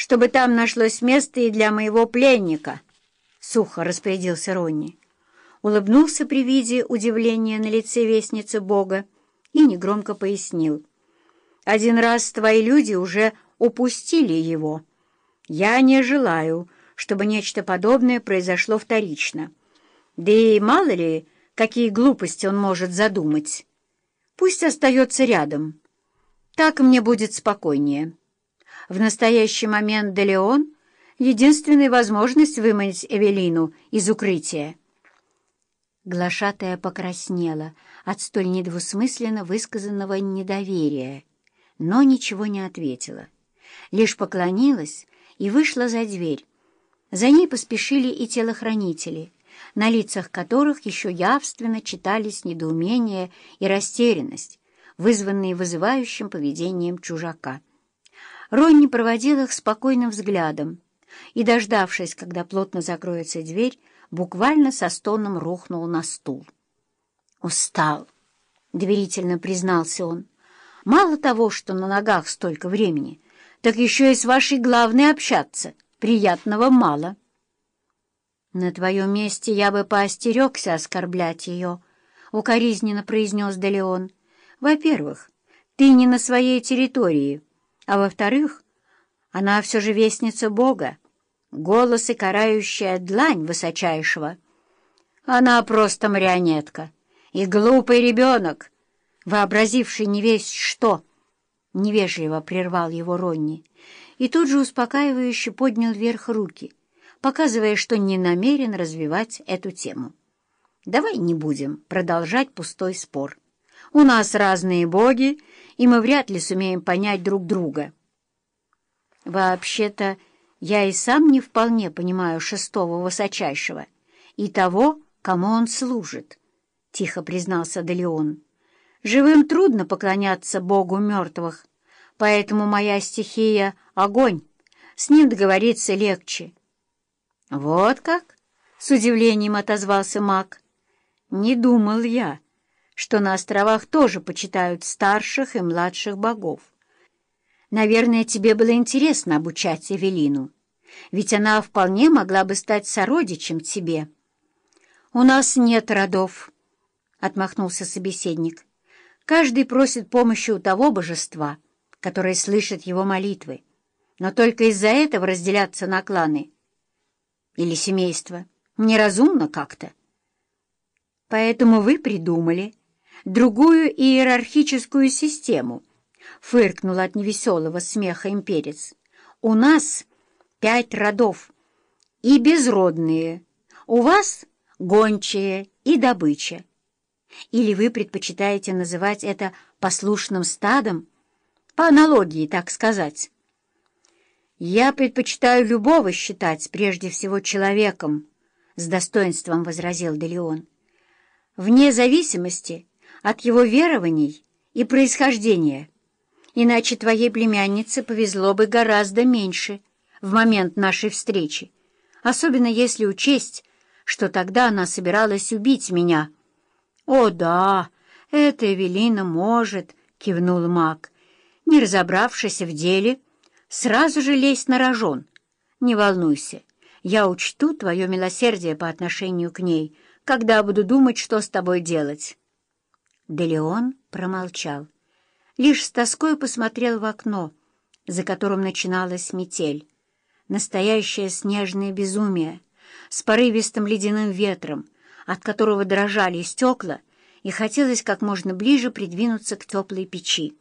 чтобы там нашлось место и для моего пленника», — сухо распорядился Ронни. Улыбнулся при виде удивления на лице вестницы Бога и негромко пояснил. «Один раз твои люди уже упустили его. Я не желаю, чтобы нечто подобное произошло вторично. Да и мало ли, какие глупости он может задумать. Пусть остается рядом. Так мне будет спокойнее. В настоящий момент Делеон — единственная возможность выманить Эвелину из укрытия. Глашатая покраснела от столь недвусмысленно высказанного недоверия, но ничего не ответила. Лишь поклонилась и вышла за дверь. За ней поспешили и телохранители, на лицах которых еще явственно читались недоумение и растерянность, вызванные вызывающим поведением чужака. Ронни проводил их спокойным взглядом и, дождавшись, когда плотно закроется дверь, буквально со стоном рухнул на стул. «Устал», — доверительно признался он. «Мало того, что на ногах столько времени, так еще и с вашей главной общаться. Приятного мало». «На твоем месте я бы поостерегся оскорблять ее», — укоризненно произнес Делеон. Во-первых, ты не на своей территории, а во-вторых, она все же вестница Бога, голос и карающая длань высочайшего. Она просто марионетка и глупый ребенок, вообразивший не весь что. Невежливо прервал его Ронни и тут же успокаивающе поднял вверх руки, показывая, что не намерен развивать эту тему. Давай не будем продолжать пустой спор. У нас разные боги, и мы вряд ли сумеем понять друг друга. Вообще-то, я и сам не вполне понимаю шестого высочайшего и того, кому он служит, — тихо признался Делеон. Живым трудно поклоняться богу мертвых, поэтому моя стихия — огонь, с ним договориться легче. — Вот как? — с удивлением отозвался маг. — Не думал я что на островах тоже почитают старших и младших богов. Наверное, тебе было интересно обучать Эвелину, ведь она вполне могла бы стать сородичем тебе. — У нас нет родов, — отмахнулся собеседник. Каждый просит помощи у того божества, которое слышит его молитвы, но только из-за этого разделяться на кланы или семейства неразумно как-то. Поэтому вы придумали другую иерархическую систему, — фыркнул от невеселого смеха имперец. «У нас пять родов и безродные, у вас гончие и добыча. Или вы предпочитаете называть это послушным стадом, по аналогии, так сказать?» «Я предпочитаю любого считать прежде всего человеком», — с достоинством возразил Делеон. «Вне зависимости от его верований и происхождения. Иначе твоей племяннице повезло бы гораздо меньше в момент нашей встречи, особенно если учесть, что тогда она собиралась убить меня. — О, да, это Эвелина может, — кивнул маг, не разобравшись в деле, сразу же лезть на рожон. Не волнуйся, я учту твое милосердие по отношению к ней, когда буду думать, что с тобой делать. Делеон промолчал. Лишь с тоской посмотрел в окно, за которым начиналась метель. Настоящее снежное безумие, с порывистым ледяным ветром, от которого дрожали стекла, и хотелось как можно ближе придвинуться к теплой печи.